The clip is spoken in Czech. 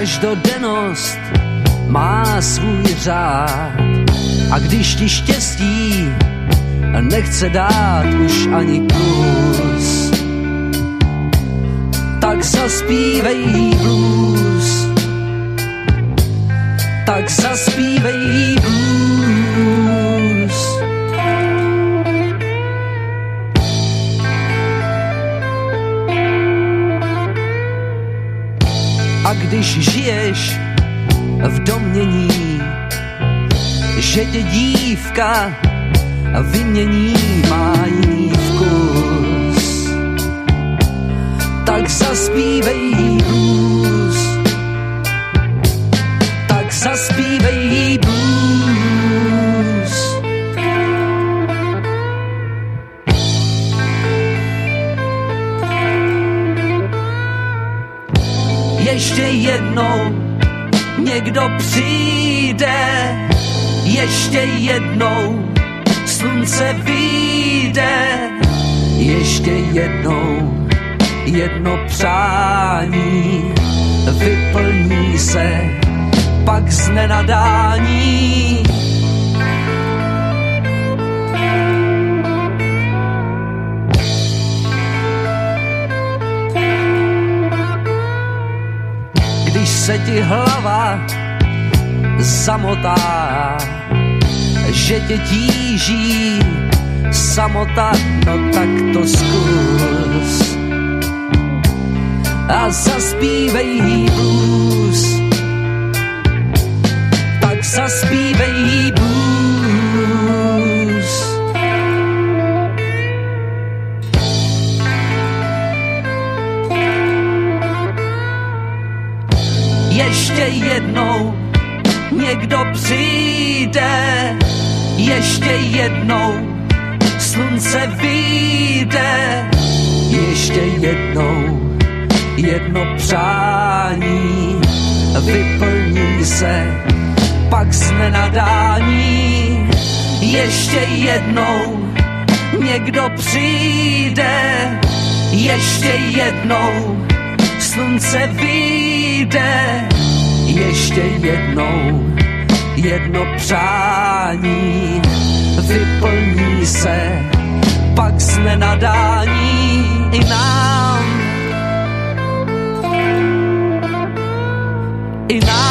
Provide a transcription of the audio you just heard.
každodennost má svůj řád. A když ti štěstí nechce dát už ani kus, tak zaspívej blues. Tak zaspívej blues. Když žiješ v domění, že tě dívka vymění má jiný vkus, tak zaspívej Ještě jednou někdo přijde, ještě jednou slunce vyjde, ještě jednou jedno přání vyplní se pak z nenadání. Se ti hlava zamotá, že tě tíží samota, no tak to zkus. A zaspívej blues, tak zaspívej Ještě jednou. Někdo přijde, ještě jednou. Slunce vyjde, ještě jednou. Jedno přání vyplní se pak z nenadání. Ještě jednou někdo přijde, ještě jednou slunce vyjde ještě jednou, jedno přání vyplní se, pak z nenadání i nám. I nám.